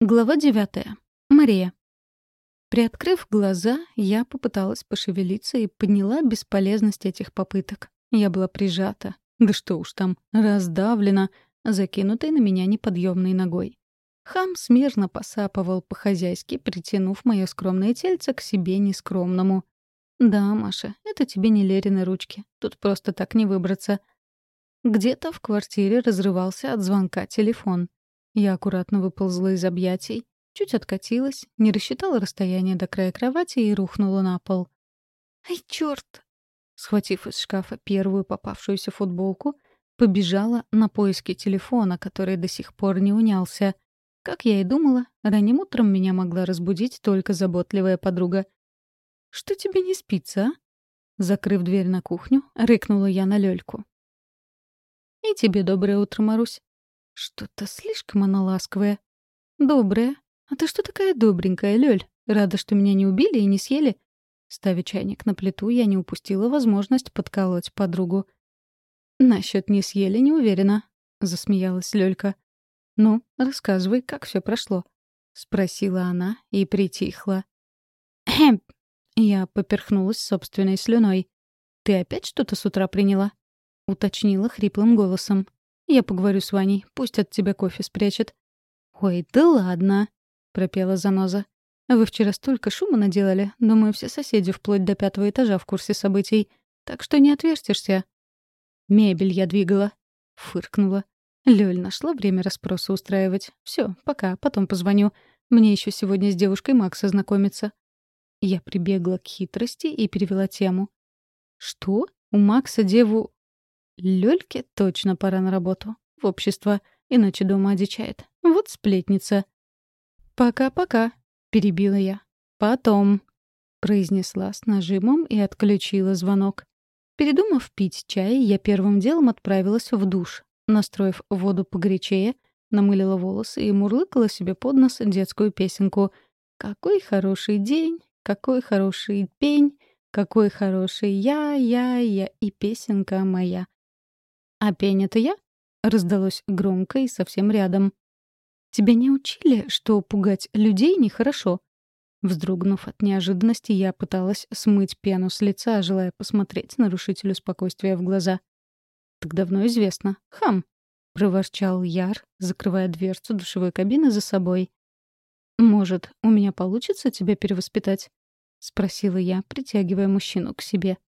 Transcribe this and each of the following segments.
Глава девятая. Мария. Приоткрыв глаза, я попыталась пошевелиться и подняла бесполезность этих попыток. Я была прижата, да что уж там, раздавлена, закинутой на меня неподъемной ногой. Хам смирно посапывал по-хозяйски, притянув мое скромное тельце к себе нескромному. «Да, Маша, это тебе не Лерины ручки. Тут просто так не выбраться». Где-то в квартире разрывался от звонка телефон. Я аккуратно выползла из объятий, чуть откатилась, не рассчитала расстояние до края кровати и рухнула на пол. «Ай, чёрт!» Схватив из шкафа первую попавшуюся футболку, побежала на поиски телефона, который до сих пор не унялся. Как я и думала, ранним утром меня могла разбудить только заботливая подруга. «Что тебе не спится, а?» Закрыв дверь на кухню, рыкнула я на Лёльку. «И тебе доброе утро, Марусь. Что-то слишком она ласковая. Добрая. А ты что такая добренькая, Лёль? Рада, что меня не убили и не съели? Ставя чайник на плиту, я не упустила возможность подколоть подругу. «Насчёт не съели, не уверена», — засмеялась Лёлька. «Ну, рассказывай, как всё прошло», — спросила она и притихла. «Хм!» — я поперхнулась собственной слюной. «Ты опять что-то с утра приняла?» — уточнила хриплым голосом. Я поговорю с Ваней, пусть от тебя кофе спрячет». «Ой, да ладно», — пропела заноза. «Вы вчера столько шума наделали. Думаю, все соседи вплоть до пятого этажа в курсе событий. Так что не отвертишься». «Мебель я двигала», — фыркнула. Лёль нашла время расспроса устраивать. Все, пока, потом позвоню. Мне еще сегодня с девушкой Макса знакомиться». Я прибегла к хитрости и перевела тему. «Что? У Макса деву... Лёльке точно пора на работу. В общество. Иначе дома одичает. Вот сплетница. «Пока-пока», — перебила я. «Потом», — произнесла с нажимом и отключила звонок. Передумав пить чай, я первым делом отправилась в душ. Настроив воду погорячее, намылила волосы и мурлыкала себе под нос детскую песенку. «Какой хороший день, какой хороший пень, какой хороший я, я, я и песенка моя». «А пень — это я?» — раздалось громко и совсем рядом. «Тебя не учили, что пугать людей нехорошо?» Вздрогнув от неожиданности, я пыталась смыть пену с лица, желая посмотреть нарушителю спокойствия в глаза. «Так давно известно. Хам!» — проворчал Яр, закрывая дверцу душевой кабины за собой. «Может, у меня получится тебя перевоспитать?» — спросила я, притягивая мужчину к себе.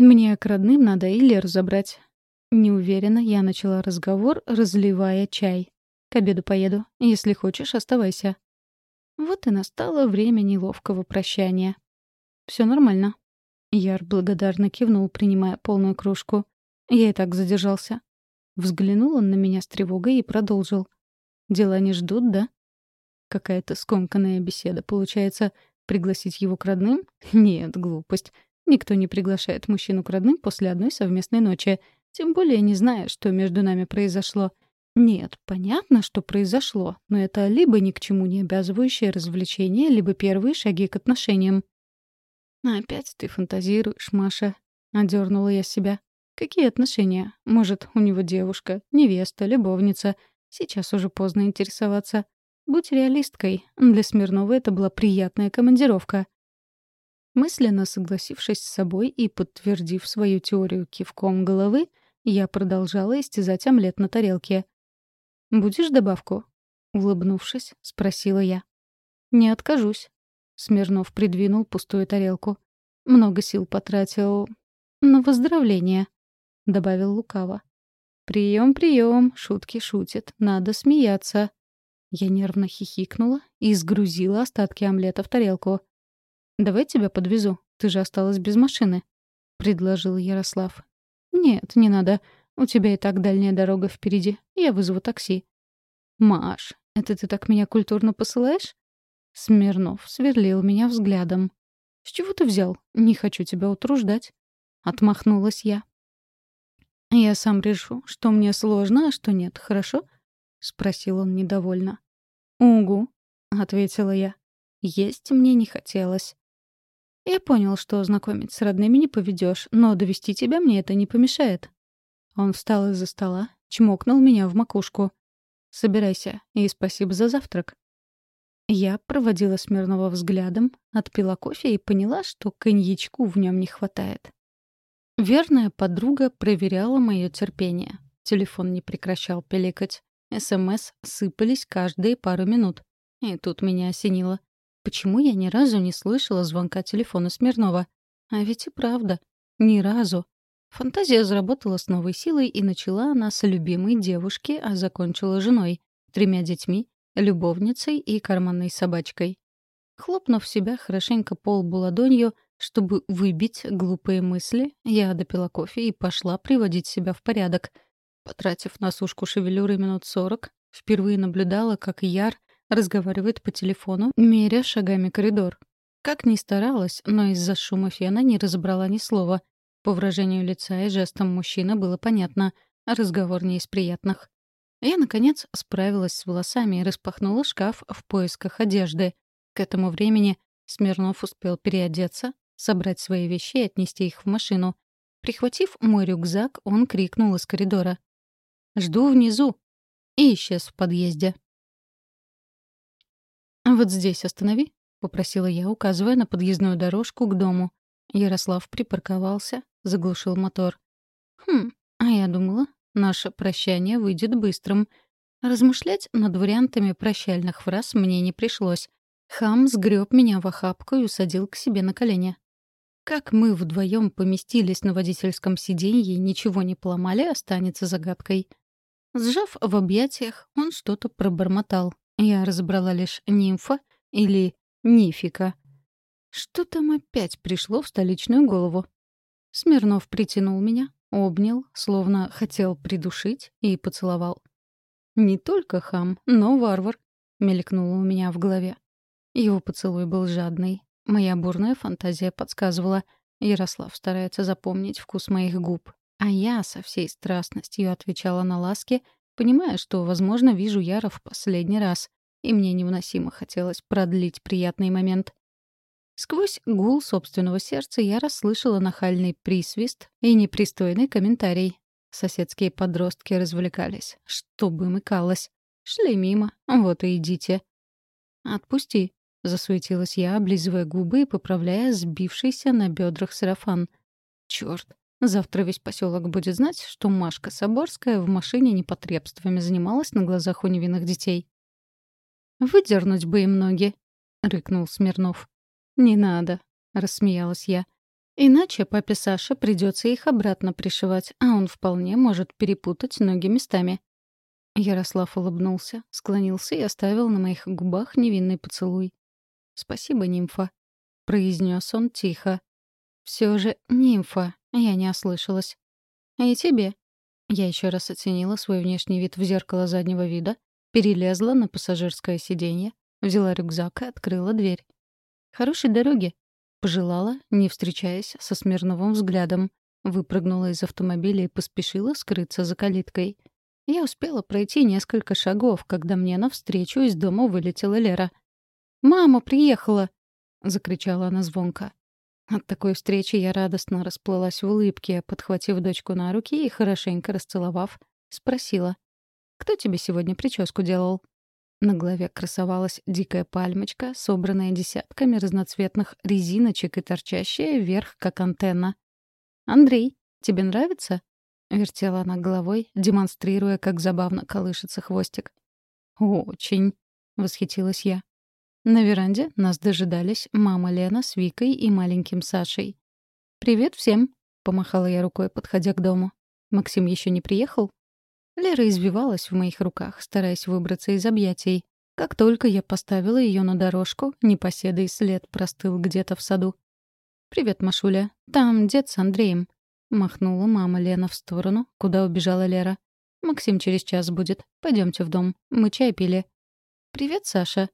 Мне к родным надо и Леру забрать. Неуверенно я начала разговор, разливая чай. К обеду поеду. Если хочешь, оставайся. Вот и настало время неловкого прощания. Все нормально. Яр благодарно кивнул, принимая полную кружку. Я и так задержался. Взглянул он на меня с тревогой и продолжил. «Дела не ждут, да?» Какая-то скомканная беседа. Получается, пригласить его к родным? Нет, глупость. Никто не приглашает мужчину к родным после одной совместной ночи, тем более не зная, что между нами произошло. Нет, понятно, что произошло, но это либо ни к чему не обязывающее развлечение, либо первые шаги к отношениям. «Опять ты фантазируешь, Маша», — одернула я себя. «Какие отношения? Может, у него девушка, невеста, любовница. Сейчас уже поздно интересоваться. Будь реалисткой. Для Смирнова это была приятная командировка. Мысленно согласившись с собой и подтвердив свою теорию кивком головы, я продолжала истязать омлет на тарелке. «Будешь добавку?» — улыбнувшись, спросила я. «Не откажусь». Смирнов придвинул пустую тарелку. «Много сил потратил на выздоровление», — добавил лукаво. «Прием, прием, шутки шутит, надо смеяться». Я нервно хихикнула и сгрузила остатки омлета в тарелку. «Давай тебя подвезу. Ты же осталась без машины», — предложил Ярослав. «Нет, не надо. У тебя и так дальняя дорога впереди. Я вызову такси». «Маш, это ты так меня культурно посылаешь?» Смирнов сверлил меня взглядом. «С чего ты взял? Не хочу тебя утруждать». Отмахнулась я. «Я сам решу, что мне сложно, а что нет, хорошо?» — спросил он недовольно. «Угу», — ответила я. Есть мне не хотелось. Я понял, что знакомить с родными не поведешь, но довести тебя мне это не помешает. Он встал из-за стола, чмокнул меня в макушку. Собирайся, и спасибо за завтрак». Я проводила Смирнова взглядом, отпила кофе и поняла, что коньячку в нем не хватает. Верная подруга проверяла мое терпение. Телефон не прекращал пиликать. СМС сыпались каждые пару минут. И тут меня осенило. Почему я ни разу не слышала звонка телефона Смирнова? А ведь и правда. Ни разу. Фантазия заработала с новой силой, и начала она с любимой девушки, а закончила женой, тремя детьми, любовницей и карманной собачкой. Хлопнув себя хорошенько по лбу ладонью, чтобы выбить глупые мысли, я допила кофе и пошла приводить себя в порядок. Потратив на сушку шевелюры минут сорок, впервые наблюдала, как Яр разговаривает по телефону, меря шагами коридор. Как ни старалась, но из-за шума фена не разобрала ни слова. По выражению лица и жестам мужчины было понятно, а разговор не из приятных. Я, наконец, справилась с волосами и распахнула шкаф в поисках одежды. К этому времени Смирнов успел переодеться, собрать свои вещи и отнести их в машину. Прихватив мой рюкзак, он крикнул из коридора. «Жду внизу!» и исчез в подъезде. «Вот здесь останови», — попросила я, указывая на подъездную дорожку к дому. Ярослав припарковался, заглушил мотор. «Хм, а я думала, наше прощание выйдет быстрым». Размышлять над вариантами прощальных фраз мне не пришлось. Хам сгреб меня в охапку и усадил к себе на колени. Как мы вдвоем поместились на водительском сиденье и ничего не поломали, останется загадкой. Сжав в объятиях, он что-то пробормотал. Я разобрала лишь нимфа или нифика. Что там опять пришло в столичную голову? Смирнов притянул меня, обнял, словно хотел придушить, и поцеловал. «Не только хам, но варвар», — мелькнуло у меня в голове. Его поцелуй был жадный. Моя бурная фантазия подсказывала. Ярослав старается запомнить вкус моих губ. А я со всей страстностью отвечала на ласки — понимая, что, возможно, вижу Яра в последний раз, и мне невыносимо хотелось продлить приятный момент. Сквозь гул собственного сердца я расслышала нахальный присвист и непристойный комментарий. Соседские подростки развлекались. Что бы мыкалось. Шли мимо. Вот и идите. «Отпусти», — засуетилась я, облизывая губы и поправляя сбившийся на бедрах сарафан. Черт, Завтра весь поселок будет знать, что Машка Соборская в машине непотребствами занималась на глазах у невинных детей. «Выдернуть бы им ноги», — рыкнул Смирнов. «Не надо», — рассмеялась я. «Иначе папе Саше придется их обратно пришивать, а он вполне может перепутать ноги местами». Ярослав улыбнулся, склонился и оставил на моих губах невинный поцелуй. «Спасибо, нимфа», — произнес он тихо. Все же нимфа, я не ослышалась. «И тебе?» Я еще раз оценила свой внешний вид в зеркало заднего вида, перелезла на пассажирское сиденье, взяла рюкзак и открыла дверь. «Хорошей дороги!» — пожелала, не встречаясь со Смирновым взглядом. Выпрыгнула из автомобиля и поспешила скрыться за калиткой. Я успела пройти несколько шагов, когда мне навстречу из дома вылетела Лера. «Мама приехала!» — закричала она звонко. От такой встречи я радостно расплылась в улыбке, подхватив дочку на руки и, хорошенько расцеловав, спросила. «Кто тебе сегодня прическу делал?» На голове красовалась дикая пальмочка, собранная десятками разноцветных резиночек и торчащая вверх, как антенна. «Андрей, тебе нравится?» — вертела она головой, демонстрируя, как забавно колышется хвостик. «Очень», — восхитилась я. На веранде нас дожидались мама Лена с Викой и маленьким Сашей. «Привет всем!» — помахала я рукой, подходя к дому. «Максим еще не приехал?» Лера извивалась в моих руках, стараясь выбраться из объятий. Как только я поставила ее на дорожку, непоседый след простыл где-то в саду. «Привет, Машуля. Там дед с Андреем», — махнула мама Лена в сторону, куда убежала Лера. «Максим через час будет. Пойдемте в дом. Мы чай пили». «Привет, Саша»,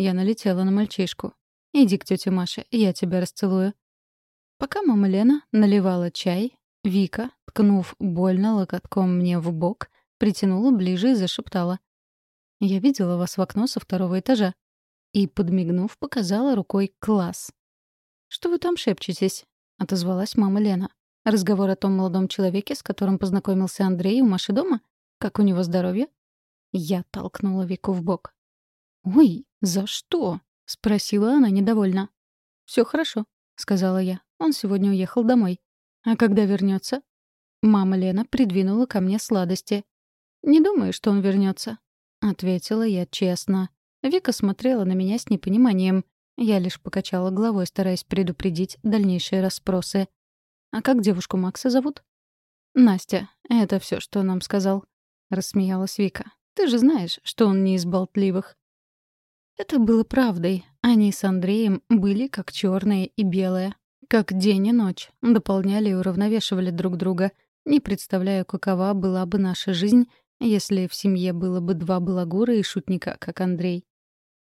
я налетела на мальчишку. «Иди к тете Маше, я тебя расцелую». Пока мама Лена наливала чай, Вика, ткнув больно локотком мне в бок, притянула ближе и зашептала. «Я видела вас в окно со второго этажа». И, подмигнув, показала рукой «класс». «Что вы там шепчетесь?» — отозвалась мама Лена. «Разговор о том молодом человеке, с которым познакомился Андрей у Маши дома? Как у него здоровье?» Я толкнула Вику в бок. «Ой, за что?» — спросила она недовольно. Все хорошо», — сказала я. «Он сегодня уехал домой. А когда вернется? Мама Лена придвинула ко мне сладости. «Не думаю, что он вернется, ответила я честно. Вика смотрела на меня с непониманием. Я лишь покачала головой, стараясь предупредить дальнейшие расспросы. «А как девушку Макса зовут?» «Настя. Это все, что он нам сказал», — рассмеялась Вика. «Ты же знаешь, что он не из болтливых». Это было правдой. Они с Андреем были как черное и белое, как день и ночь, дополняли и уравновешивали друг друга. Не представляю, какова была бы наша жизнь, если в семье было бы два балагура и шутника, как Андрей.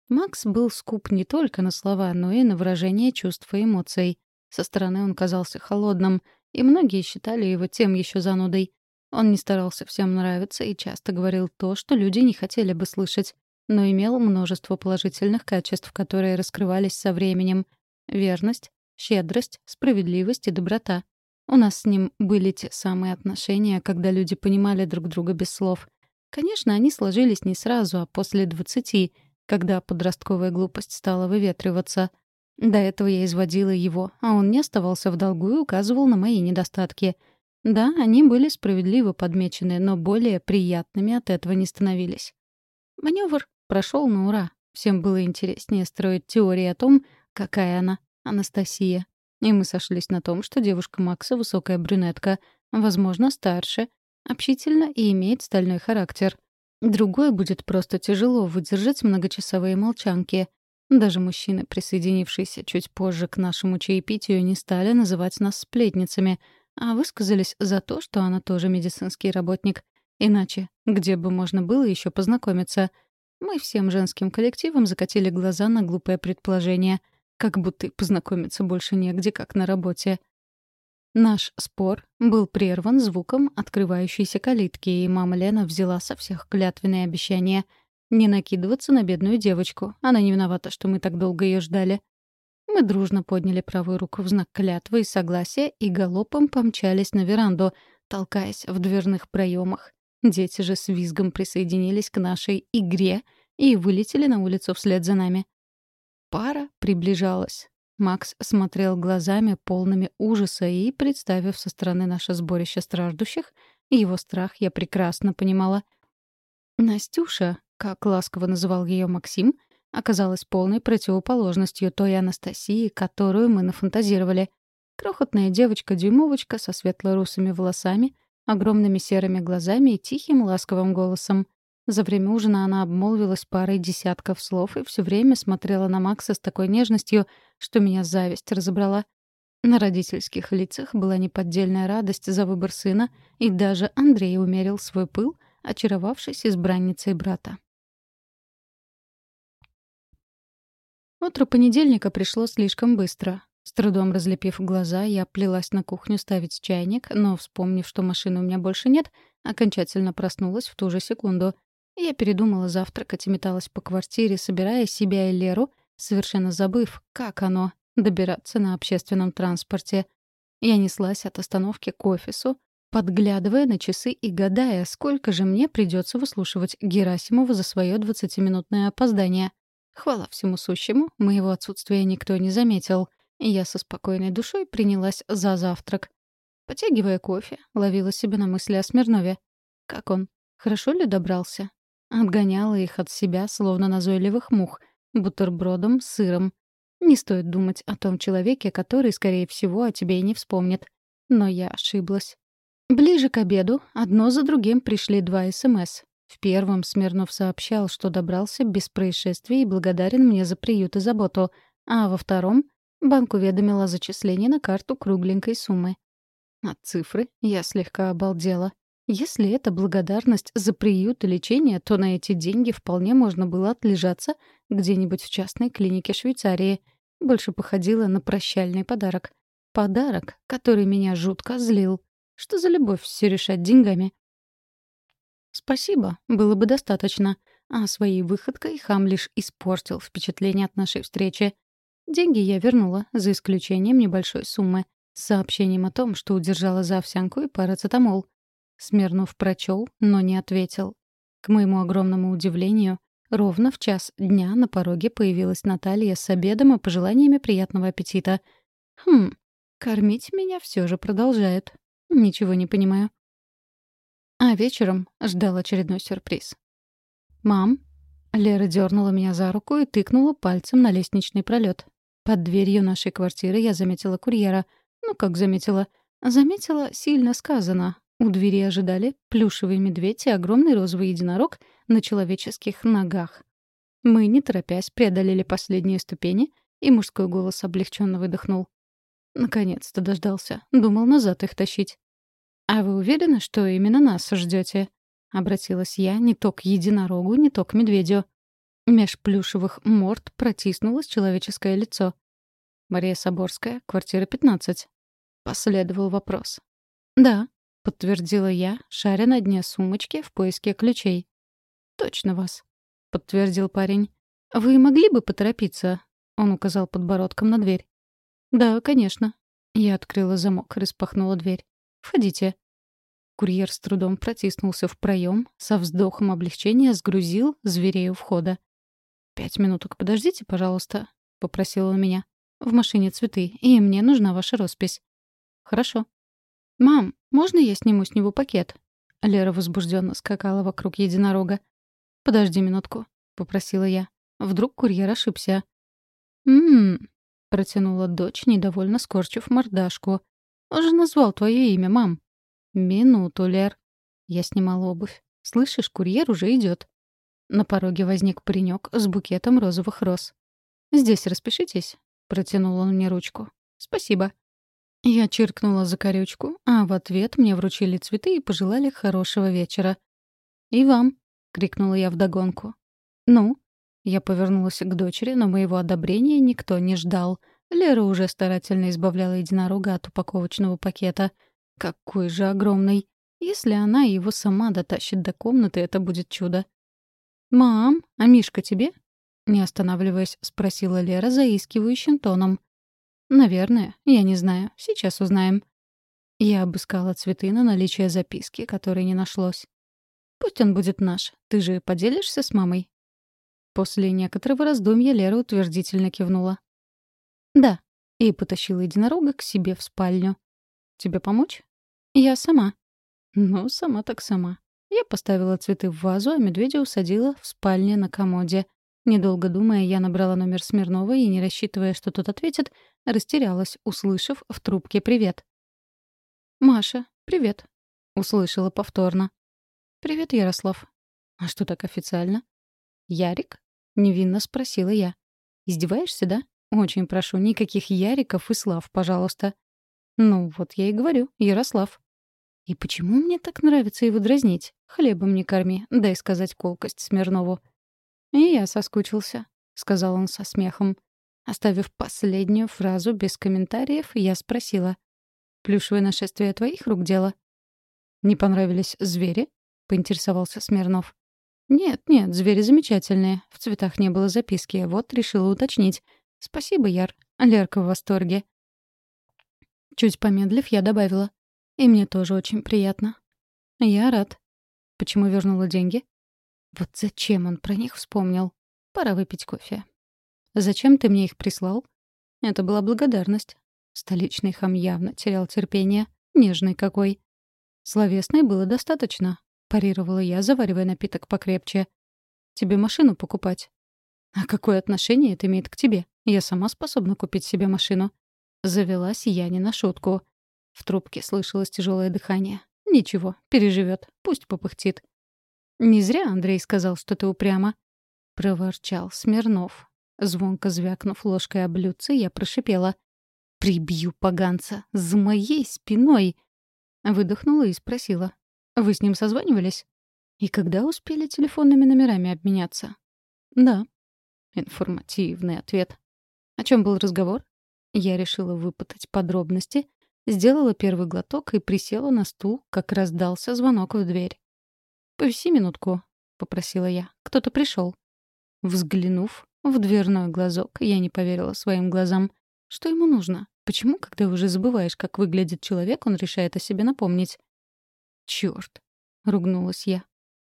Макс был скуп не только на слова, но и на выражение чувств и эмоций. Со стороны он казался холодным, и многие считали его тем еще занудой. Он не старался всем нравиться и часто говорил то, что люди не хотели бы слышать, но имел множество положительных качеств, которые раскрывались со временем. Верность, щедрость, справедливость и доброта. У нас с ним были те самые отношения, когда люди понимали друг друга без слов. Конечно, они сложились не сразу, а после двадцати — когда подростковая глупость стала выветриваться. До этого я изводила его, а он не оставался в долгу и указывал на мои недостатки. Да, они были справедливо подмечены, но более приятными от этого не становились. Маневр прошел на ура. Всем было интереснее строить теории о том, какая она, Анастасия. И мы сошлись на том, что девушка Макса — высокая брюнетка, возможно, старше, общительна и имеет стальной характер — Другой будет просто тяжело выдержать многочасовые молчанки. Даже мужчины, присоединившиеся чуть позже к нашему чаепитию, не стали называть нас сплетницами, а высказались за то, что она тоже медицинский работник. Иначе где бы можно было еще познакомиться? Мы всем женским коллективом закатили глаза на глупое предположение, как будто познакомиться больше негде, как на работе. Наш спор был прерван звуком открывающейся калитки, и мама Лена взяла со всех клятвенные обещания не накидываться на бедную девочку. Она не виновата, что мы так долго ее ждали. Мы дружно подняли правую руку в знак клятвы и согласия и галопом помчались на веранду, толкаясь в дверных проемах. Дети же с визгом присоединились к нашей игре и вылетели на улицу вслед за нами. Пара приближалась. Макс смотрел глазами, полными ужаса, и, представив со стороны наше сборище страждущих, его страх я прекрасно понимала. Настюша, как ласково называл ее Максим, оказалась полной противоположностью той Анастасии, которую мы нафантазировали. Крохотная девочка-дюймовочка со светло-русыми волосами, огромными серыми глазами и тихим ласковым голосом. За время ужина она обмолвилась парой десятков слов и все время смотрела на Макса с такой нежностью, что меня зависть разобрала. На родительских лицах была неподдельная радость за выбор сына, и даже Андрей умерил свой пыл, очаровавшись избранницей брата. Утро понедельника пришло слишком быстро. С трудом разлепив глаза, я плелась на кухню ставить чайник, но, вспомнив, что машины у меня больше нет, окончательно проснулась в ту же секунду — я передумала завтракать и металась по квартире, собирая себя и Леру, совершенно забыв, как оно — добираться на общественном транспорте. Я неслась от остановки к офису, подглядывая на часы и гадая, сколько же мне придется выслушивать Герасимова за свое двадцатиминутное опоздание. Хвала всему сущему, моего отсутствия никто не заметил, я со спокойной душой принялась за завтрак. Потягивая кофе, ловила себя на мысли о Смирнове. Как он? Хорошо ли добрался? Отгоняла их от себя, словно назойливых мух, бутербродом сыром. Не стоит думать о том человеке, который, скорее всего, о тебе и не вспомнит. Но я ошиблась. Ближе к обеду одно за другим пришли два СМС. В первом Смирнов сообщал, что добрался без происшествий и благодарен мне за приют и заботу, а во втором банк уведомил о зачислении на карту кругленькой суммы. От цифры я слегка обалдела. Если это благодарность за приют и лечение, то на эти деньги вполне можно было отлежаться где-нибудь в частной клинике Швейцарии. Больше походило на прощальный подарок. Подарок, который меня жутко злил. Что за любовь все решать деньгами? Спасибо, было бы достаточно. А своей выходкой хам лишь испортил впечатление от нашей встречи. Деньги я вернула, за исключением небольшой суммы, с сообщением о том, что удержала за овсянку и парацетамол. Смирнов прочел, но не ответил. К моему огромному удивлению, ровно в час дня на пороге появилась Наталья с обедом и пожеланиями приятного аппетита. Хм, кормить меня все же продолжает. Ничего не понимаю. А вечером ждал очередной сюрприз. «Мам?» Лера дернула меня за руку и тыкнула пальцем на лестничный пролет. Под дверью нашей квартиры я заметила курьера. Ну, как заметила? Заметила сильно сказано. У двери ожидали плюшевый медведь и огромный розовый единорог на человеческих ногах. Мы, не торопясь, преодолели последние ступени, и мужской голос облегченно выдохнул. Наконец-то дождался. Думал назад их тащить. «А вы уверены, что именно нас ждете? Обратилась я не то к единорогу, не то к медведю. Меж плюшевых морд протиснулось человеческое лицо. «Мария Соборская, квартира 15». Последовал вопрос. «Да», — подтвердила я, шаря на дне сумочки в поиске ключей. «Точно вас», — подтвердил парень. «Вы могли бы поторопиться?» — он указал подбородком на дверь. «Да, конечно». Я открыла замок распахнула дверь. «Входите». Курьер с трудом протиснулся в проем, со вздохом облегчения сгрузил зверей у входа. «Пять минуток подождите, пожалуйста», — попросил он меня. «В машине цветы, и мне нужна ваша роспись». «Хорошо». «Мам, можно я сниму с него пакет?» Лера возбужденно скакала вокруг единорога. «Подожди минутку», — попросила я. Вдруг курьер ошибся. «М-м-м», протянула дочь, недовольно скорчив мордашку. «Он же назвал твое имя, мам». «Минуту, Лер». Я снимала обувь. «Слышишь, курьер уже идет. На пороге возник паренек с букетом розовых роз. «Здесь распишитесь», — протянул он мне ручку. «Спасибо». Я чиркнула за корючку, а в ответ мне вручили цветы и пожелали хорошего вечера. «И вам», — крикнула я вдогонку. «Ну?» Я повернулась к дочери, но моего одобрения никто не ждал. Лера уже старательно избавляла единорога от упаковочного пакета — какой же огромный! Если она его сама дотащит до комнаты, это будет чудо. «Мам, а Мишка тебе?» Не останавливаясь, спросила Лера заискивающим тоном. «Наверное, я не знаю. Сейчас узнаем». Я обыскала цветы на наличие записки, которой не нашлось. «Пусть он будет наш. Ты же поделишься с мамой?» После некоторого раздумья Лера утвердительно кивнула. «Да», и потащила единорога к себе в спальню. «Тебе помочь?» «Я сама». «Ну, сама так сама». Я поставила цветы в вазу, а медведя усадила в спальне на комоде. Недолго думая, я набрала номер Смирнова и, не рассчитывая, что тот ответит, растерялась, услышав в трубке «Привет». «Маша, привет», — услышала повторно. «Привет, Ярослав». «А что так официально?» «Ярик?» — невинно спросила я. «Издеваешься, да? Очень прошу, никаких Яриков и Слав, пожалуйста». «Ну, вот я и говорю, Ярослав». И почему мне так нравится его дразнить? Хлебом не корми, дай сказать колкость Смирнову. И я соскучился, — сказал он со смехом. Оставив последнюю фразу без комментариев, я спросила. «Плюшевое нашествие твоих рук дело?» «Не понравились звери?» — поинтересовался Смирнов. «Нет, нет, звери замечательные. В цветах не было записки, вот решила уточнить. Спасибо, Яр. Лерка в восторге». Чуть помедлив, я добавила. И мне тоже очень приятно. Я рад. Почему вернула деньги? Вот зачем он про них вспомнил? Пора выпить кофе. Зачем ты мне их прислал? Это была благодарность. Столичный хам явно терял терпение. Нежный какой. Словесной было достаточно. Парировала я, заваривая напиток покрепче. Тебе машину покупать. А какое отношение это имеет к тебе? Я сама способна купить себе машину. Завелась я не на шутку. В трубке слышалось тяжелое дыхание. Ничего, переживет, пусть попыхтит. «Не зря Андрей сказал, что ты упрямо», — проворчал Смирнов. Звонко звякнув ложкой о блюдце, я прошипела. «Прибью поганца! За моей спиной!» Выдохнула и спросила. «Вы с ним созванивались?» «И когда успели телефонными номерами обменяться?» «Да». Информативный ответ. О чем был разговор? Я решила выпытать подробности, Сделала первый глоток и присела на стул, как раздался звонок в дверь. «Повиси минутку», — попросила я. «Кто-то пришел». Взглянув в дверной глазок, я не поверила своим глазам. Что ему нужно? Почему, когда уже забываешь, как выглядит человек, он решает о себе напомнить? «Чёрт!» — ругнулась я.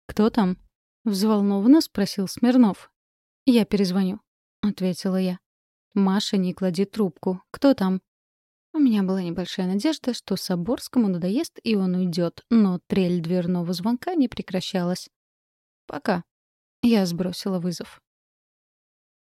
«Кто там?» — взволнованно спросил Смирнов. «Я перезвоню», — ответила я. «Маша, не клади трубку. Кто там?» У меня была небольшая надежда, что Соборскому надоест, и он уйдет, но трель дверного звонка не прекращалась. «Пока». Я сбросила вызов.